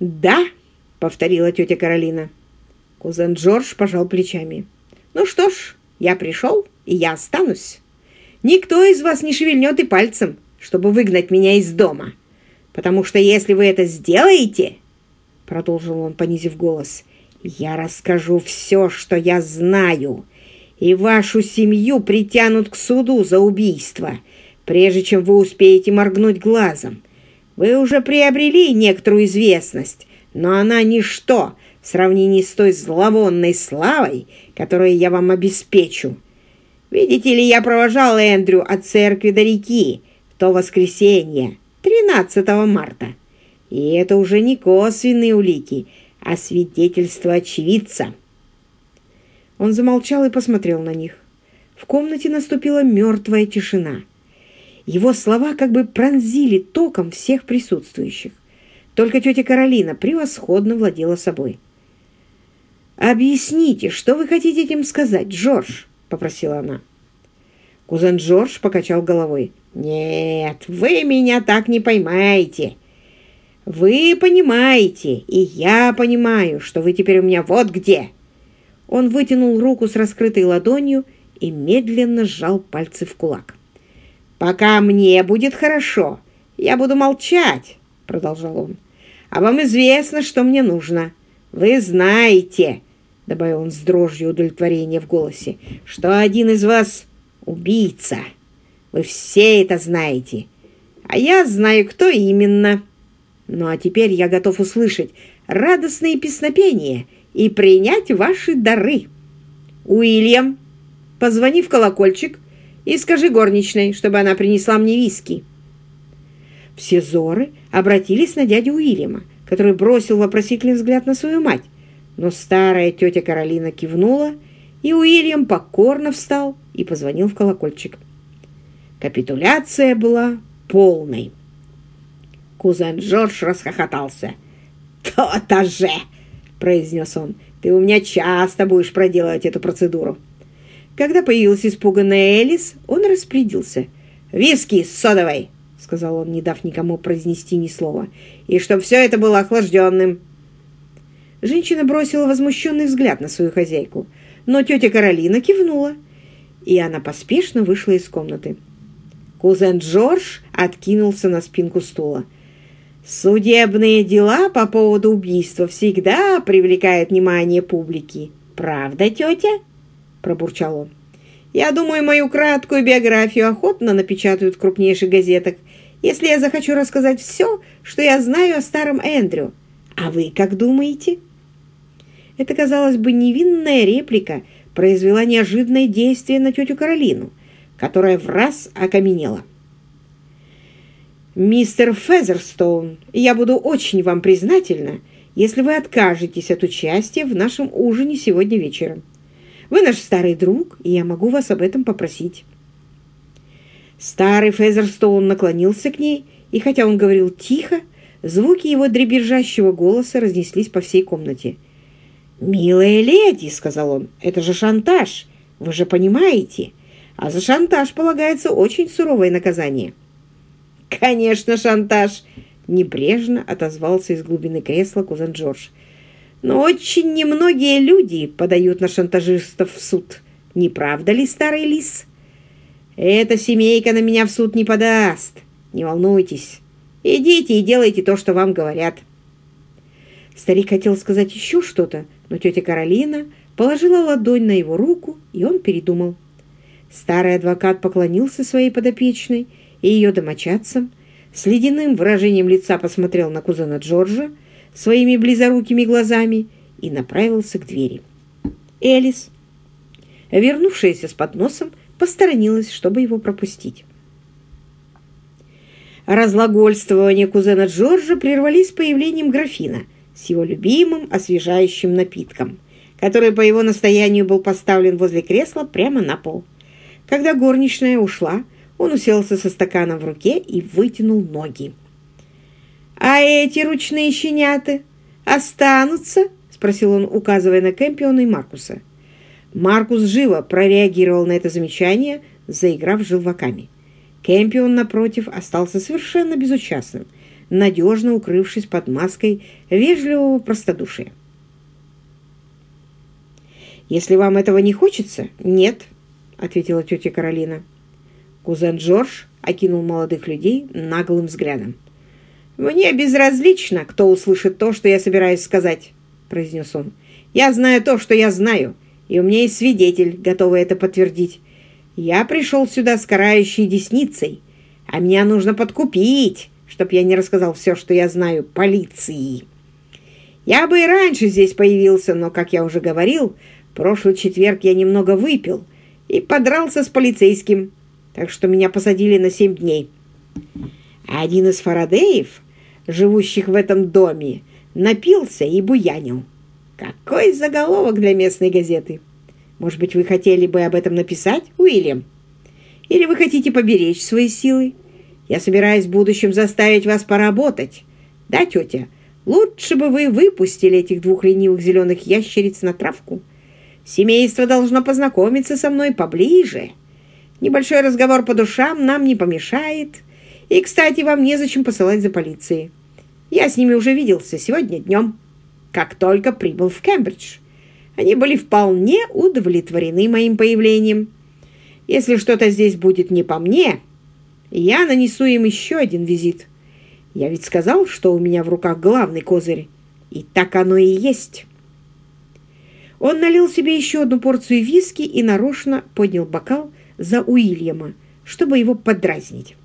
«Да», — повторила тетя Каролина. Кузен Джордж пожал плечами. «Ну что ж, я пришел, и я останусь. Никто из вас не шевельнет и пальцем, чтобы выгнать меня из дома. Потому что если вы это сделаете, — продолжил он, понизив голос, — я расскажу все, что я знаю, и вашу семью притянут к суду за убийство, прежде чем вы успеете моргнуть глазом. Вы уже приобрели некоторую известность, но она ничто в сравнении с той зловонной славой, которую я вам обеспечу. Видите ли, я провожал Эндрю от церкви до реки в то воскресенье, 13 марта. И это уже не косвенные улики, а свидетельство очевидца. Он замолчал и посмотрел на них. В комнате наступила мертвая тишина. Его слова как бы пронзили током всех присутствующих. Только тетя Каролина превосходно владела собой. «Объясните, что вы хотите этим сказать, Джордж?» — попросила она. Кузен Джордж покачал головой. «Нет, вы меня так не поймаете. Вы понимаете, и я понимаю, что вы теперь у меня вот где. Он вытянул руку с раскрытой ладонью и медленно сжал пальцы в кулак. «Пока мне будет хорошо, я буду молчать», — продолжал он. «А вам известно, что мне нужно. Вы знаете», — добавил он с дрожью удовлетворения в голосе, «что один из вас — убийца. Вы все это знаете. А я знаю, кто именно. Ну а теперь я готов услышать радостные песнопения — и принять ваши дары. Уильям, позвони в колокольчик и скажи горничной, чтобы она принесла мне виски. Все зоры обратились на дядю Уильяма, который бросил вопросительный взгляд на свою мать. Но старая тетя Каролина кивнула, и Уильям покорно встал и позвонил в колокольчик. Капитуляция была полной. Кузен Джордж расхохотался. «То-то же!» произнес он. «Ты у меня часто будешь проделывать эту процедуру». Когда появилась испуганная Элис, он распорядился. «Виски с содовой!» — сказал он, не дав никому произнести ни слова. «И чтобы все это было охлажденным!» Женщина бросила возмущенный взгляд на свою хозяйку, но тетя Каролина кивнула, и она поспешно вышла из комнаты. Кузен Джордж откинулся на спинку стула. Судебные дела по поводу убийства всегда привлекают внимание публики. Правда, тетя? Пробурчал он. Я думаю, мою краткую биографию охотно напечатают в крупнейших газетах, если я захочу рассказать все, что я знаю о старом Эндрю. А вы как думаете? Это, казалось бы, невинная реплика произвела неожиданное действие на тетю Каролину, которая в раз окаменела. «Мистер Фезерстоун, я буду очень вам признательна, если вы откажетесь от участия в нашем ужине сегодня вечером. Вы наш старый друг, и я могу вас об этом попросить». Старый Фезерстоун наклонился к ней, и хотя он говорил тихо, звуки его дребезжащего голоса разнеслись по всей комнате. «Милая леди», — сказал он, — «это же шантаж, вы же понимаете, а за шантаж полагается очень суровое наказание». «Конечно, шантаж!» — небрежно отозвался из глубины кресла кузен Джордж. «Но очень немногие люди подают на шантажистов в суд. Не правда ли, старый лис?» «Эта семейка на меня в суд не подаст. Не волнуйтесь. Идите и делайте то, что вам говорят». Старик хотел сказать еще что-то, но тетя Каролина положила ладонь на его руку, и он передумал. Старый адвокат поклонился своей подопечной и ее домочадцам, с ледяным выражением лица посмотрел на кузена Джорджа своими близорукими глазами и направился к двери. Элис, вернувшаяся с подносом, посторонилась, чтобы его пропустить. Разлагольствования кузена Джорджа прервались появлением графина с его любимым освежающим напитком, который по его настоянию был поставлен возле кресла прямо на пол. Когда горничная ушла, он уселся со стаканом в руке и вытянул ноги. «А эти ручные щеняты останутся?» — спросил он, указывая на Кэмпиона и Маркуса. Маркус живо прореагировал на это замечание, заиграв желваками. Кэмпион, напротив, остался совершенно безучастным, надежно укрывшись под маской вежливого простодушия. «Если вам этого не хочется, нет», — ответила тетя Каролина. Кузен Джордж окинул молодых людей наглым взглядом. «Мне безразлично, кто услышит то, что я собираюсь сказать», — произнес он. «Я знаю то, что я знаю, и у меня есть свидетель, готовый это подтвердить. Я пришел сюда с карающей десницей, а меня нужно подкупить, чтоб я не рассказал все, что я знаю, полиции. Я бы и раньше здесь появился, но, как я уже говорил, прошлый четверг я немного выпил и подрался с полицейским, так что меня посадили на семь дней. А один из Фарадеев, живущих в этом доме, напился и буянил. Какой заголовок для местной газеты! Может быть, вы хотели бы об этом написать, Уильям? Или вы хотите поберечь свои силы? Я собираюсь в будущем заставить вас поработать. Да, тетя, лучше бы вы выпустили этих двух ленивых зеленых ящериц на травку. Семейство должно познакомиться со мной поближе. Небольшой разговор по душам нам не помешает. И, кстати, вам незачем посылать за полицией. Я с ними уже виделся сегодня днем, как только прибыл в Кембридж. Они были вполне удовлетворены моим появлением. Если что-то здесь будет не по мне, я нанесу им еще один визит. Я ведь сказал, что у меня в руках главный козырь. И так оно и есть. Он налил себе еще одну порцию виски и нарочно поднял бокал за Уильяма, чтобы его подразнить.